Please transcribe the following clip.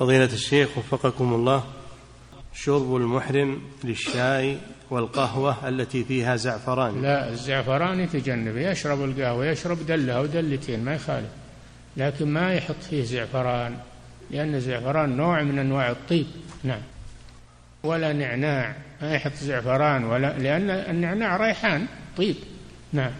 فضيلة الشيخ وفقكم الله شرب المحرم للشاي والقهوة التي فيها زعفران. لا الزعفران يتجنب يشرب القهوة يشرب دلة أو دلتين ما يخالف. لكن ما يحط فيه زعفران لأن الزعفران نوع من أنواع الطيب. نعم. ولا نعناع ما يحط زعفران ولا لأن النعناع ريحان طيب. نعم.